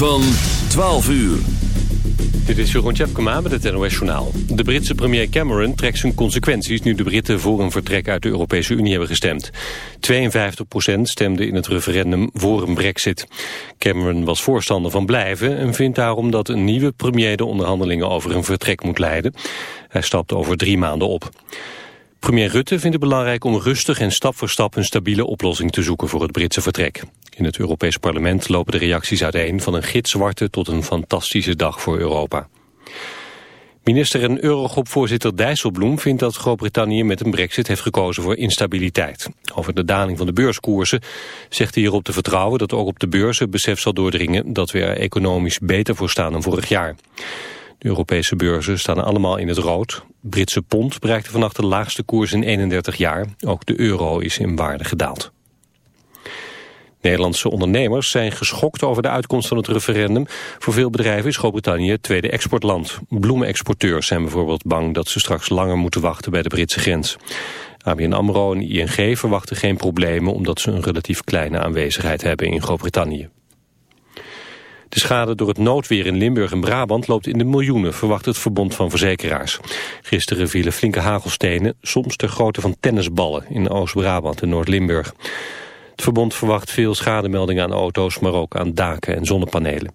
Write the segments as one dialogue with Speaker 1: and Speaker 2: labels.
Speaker 1: Van 12 uur.
Speaker 2: Dit is Jeroen Tjepkema met het NOS Journaal. De Britse premier Cameron trekt zijn consequenties... nu de Britten voor een vertrek uit de Europese Unie hebben gestemd. 52% stemde in het referendum voor een brexit. Cameron was voorstander van blijven... en vindt daarom dat een nieuwe premier de onderhandelingen over een vertrek moet leiden. Hij stapt over drie maanden op. Premier Rutte vindt het belangrijk om rustig en stap voor stap een stabiele oplossing te zoeken voor het Britse vertrek. In het Europees Parlement lopen de reacties uiteen van een gitzwarte tot een fantastische dag voor Europa. Minister en Eurogroepvoorzitter Dijsselbloem vindt dat Groot-Brittannië met een brexit heeft gekozen voor instabiliteit. Over de daling van de beurskoersen zegt hij erop te vertrouwen dat ook op de beurzen besef zal doordringen dat we er economisch beter voor staan dan vorig jaar. De Europese beurzen staan allemaal in het rood. Britse pond bereikte vannacht de laagste koers in 31 jaar. Ook de euro is in waarde gedaald. Nederlandse ondernemers zijn geschokt over de uitkomst van het referendum. Voor veel bedrijven is Groot-Brittannië het tweede exportland. Bloemenexporteurs zijn bijvoorbeeld bang dat ze straks langer moeten wachten bij de Britse grens. ABN AMRO en ING verwachten geen problemen omdat ze een relatief kleine aanwezigheid hebben in Groot-Brittannië. De schade door het noodweer in Limburg en Brabant loopt in de miljoenen, verwacht het Verbond van Verzekeraars. Gisteren vielen flinke hagelstenen, soms ter grootte van tennisballen in Oost-Brabant en Noord-Limburg. Het verbond verwacht veel schademeldingen aan auto's, maar ook aan daken en zonnepanelen.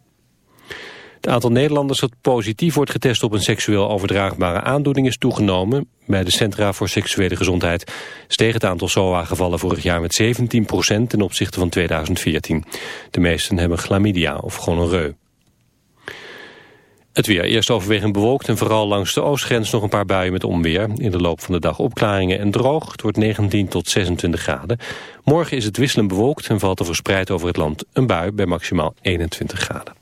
Speaker 2: Het aantal Nederlanders dat positief wordt getest op een seksueel overdraagbare aandoening is toegenomen. Bij de Centra voor Seksuele Gezondheid steeg het aantal SOA-gevallen vorig jaar met 17% ten opzichte van 2014. De meesten hebben chlamydia of gonoreu. Het weer. Eerst overwegend bewolkt en vooral langs de oostgrens nog een paar buien met onweer. In de loop van de dag opklaringen en droog. Het wordt 19 tot 26 graden. Morgen is het wisselend bewolkt en valt er verspreid over het land een bui bij maximaal 21 graden.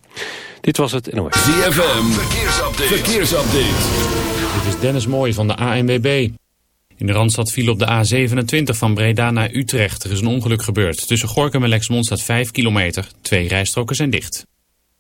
Speaker 2: Dit was het NOS.
Speaker 1: ZFM. Verkeersupdate. Verkeersupdate.
Speaker 3: Dit is Dennis Mooij van de ANWB. In de Randstad viel op de A27 van Breda naar Utrecht. Er is een ongeluk gebeurd. Tussen Gorkum en Lexmond staat 5 kilometer. Twee rijstroken zijn dicht.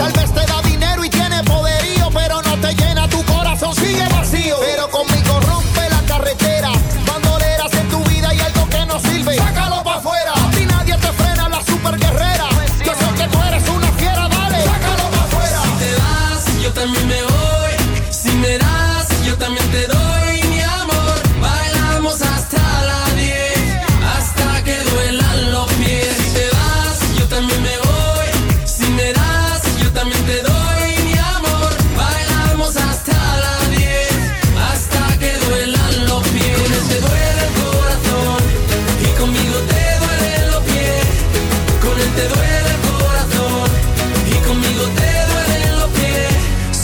Speaker 4: Tal vez te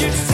Speaker 5: you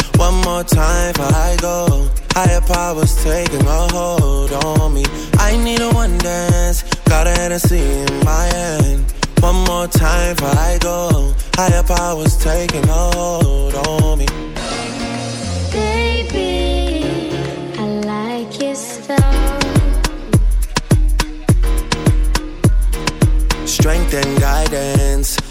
Speaker 6: One more time before I go. Higher powers taking a hold on me. I need a one dance. Got a Hennessy in my hand. One more time before I go. Higher powers taking a hold on me.
Speaker 7: Baby, I like your style.
Speaker 6: Strength and guidance.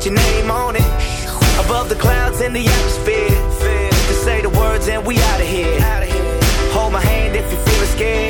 Speaker 8: With your name on it. Above the clouds in the atmosphere. To say the words and we out of here. Hold my hand if you're feeling scared.